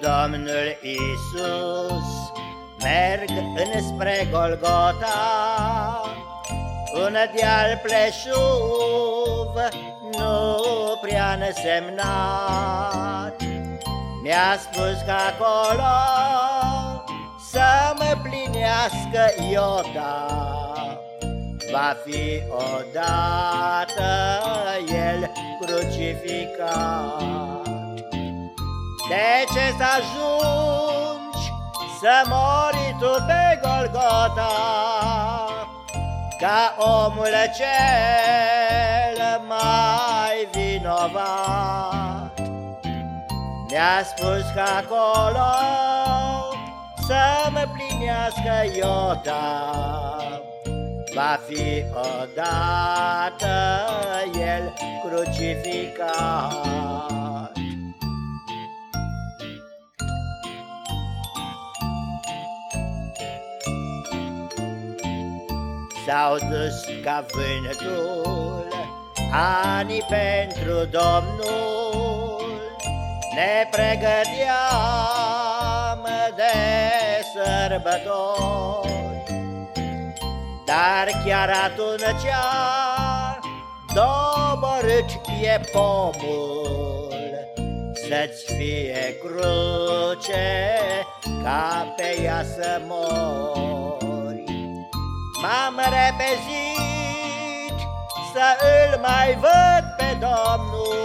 Domnul Isus merg înspre Golgota, un deal pleșuv nu prea nesemnat. Mi-a spus că acolo să mă plinească iota, va fi odată el crucificat. De ce să ajungi să mori tu pe Golgota? Ca omul cel mai vinovat Mi-a spus că acolo să mă plinească iota. Va fi odată el crucificat S-au dus ca vântul Anii pentru Domnul Ne pregăteam de sărbători. Dar chiar atunci Doborât e pomul Să-ți fie cruce Ca pe ea să mori M-am repezit să îl mai văd pe Domnul.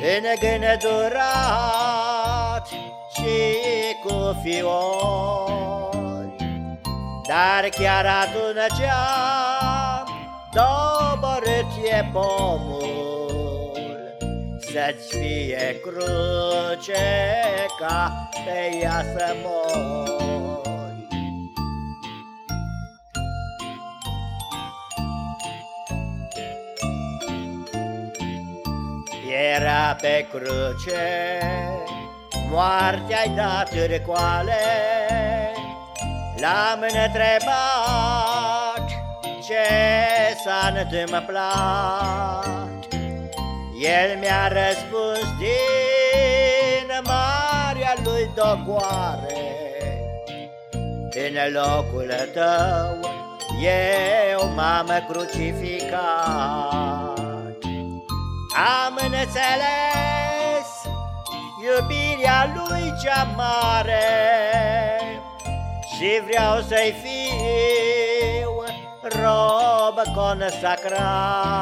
Îngândurat și cu fiori Dar chiar atunci doborât e pomul Să-ți fie cruce ca pe ea să mori Era pe cruce, moartea-i dat răcoale, L-am întrebat ce s-a întâmplat. El mi-a răspuns din marea lui dogoare, În locul tău eu m-am crucificat. Am înțeles iubirea lui cea mare Și vreau să-i fiu rob consacrat.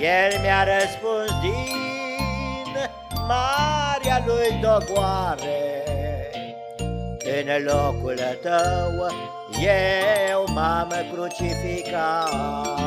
El mi-a răspuns din marea lui dogoare În locul tău eu m-am crucificat